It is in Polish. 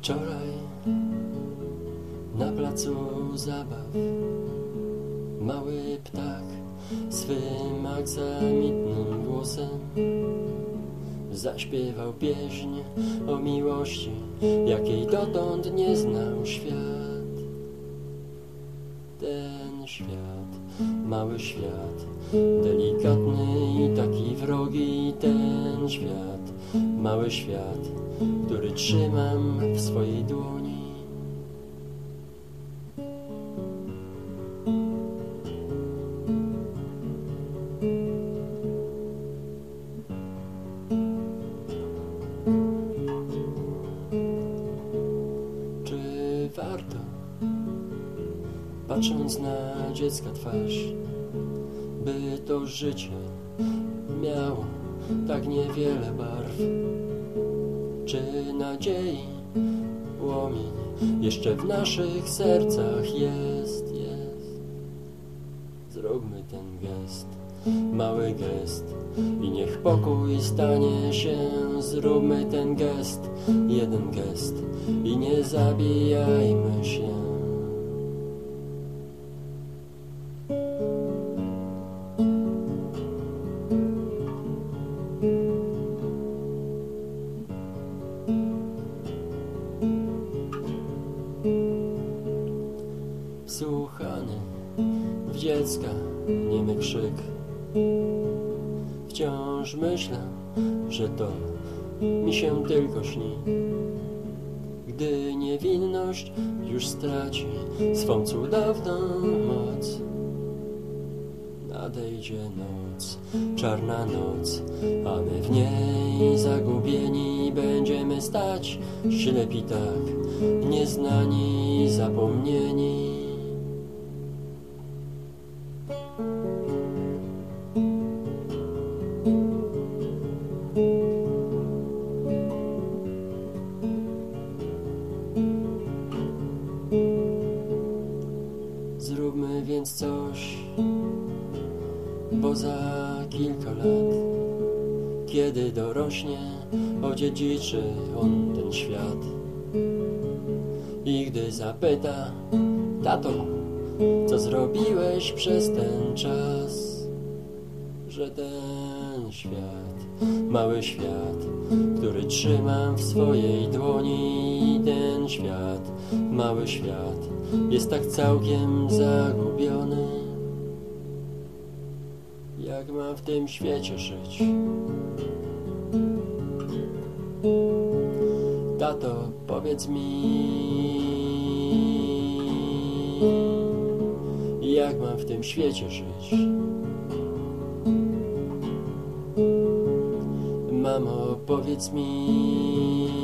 Wczoraj na placu zabaw mały ptak swym aksamitnym głosem zaśpiewał pieśń o miłości, jakiej dotąd nie znał świat. Ten świat, mały świat, delikatny i taki wrogi, ten świat, mały świat, który trzymam w swojej dłoni. Czy warto, patrząc na dziecka twarz, by to życie miało tak niewiele barw? Czy nadziei płomień jeszcze w naszych sercach jest, jest? Zróbmy ten gest, mały gest i niech pokój stanie się. Zróbmy ten gest, jeden gest i nie zabijajmy się. Wsłuchany w dziecka niemy krzyk. Wciąż myślę, że to mi się tylko śni. Gdy niewinność już straci swą cudowną moc Nadejdzie noc, czarna noc, a my w niej zagubieni będziemy stać ślepi tak, nieznani, zapomnieni. Więc coś, bo za kilka lat, kiedy dorośnie, odziedziczy on ten świat. I gdy zapyta, tato, co zrobiłeś przez ten czas, że ten świat, mały świat, który trzymam w swojej dłoni, świat, mały świat, jest tak całkiem zagubiony. Jak mam w tym świecie żyć? Tato, powiedz mi, jak mam w tym świecie żyć? Mamo, powiedz mi,